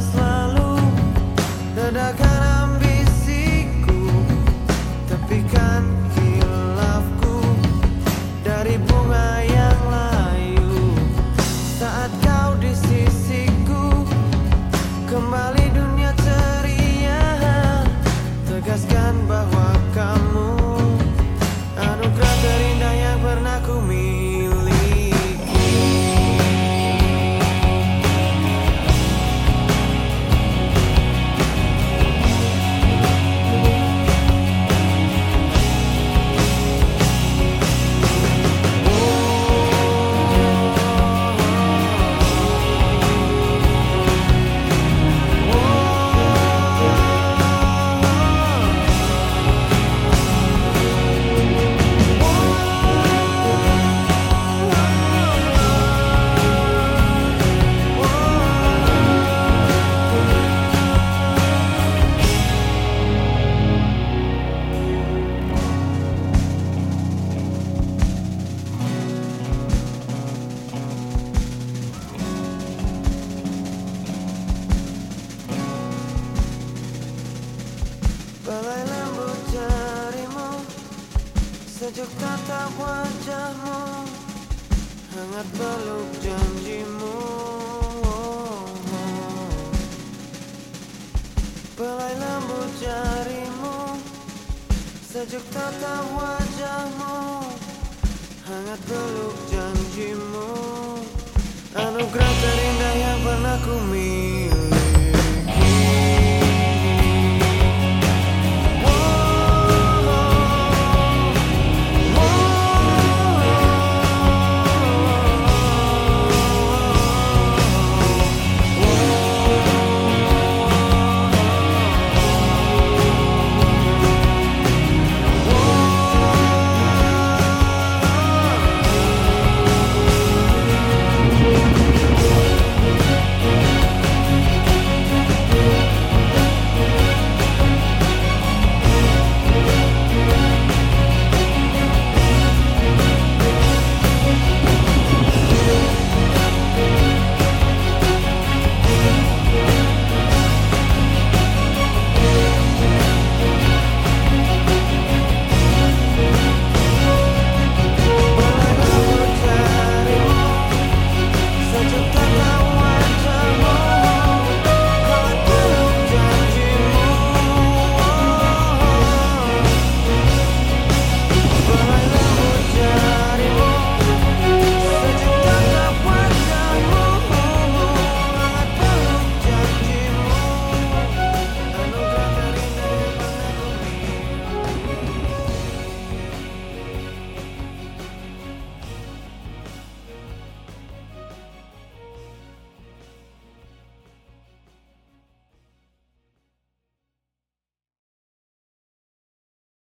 selalu dadakan Sejuk tatap wajahmu. Hangat peluk janjimu. Pelai lembut jarimu. Sejuk tatap wajahmu. Hangat peluk janjimu.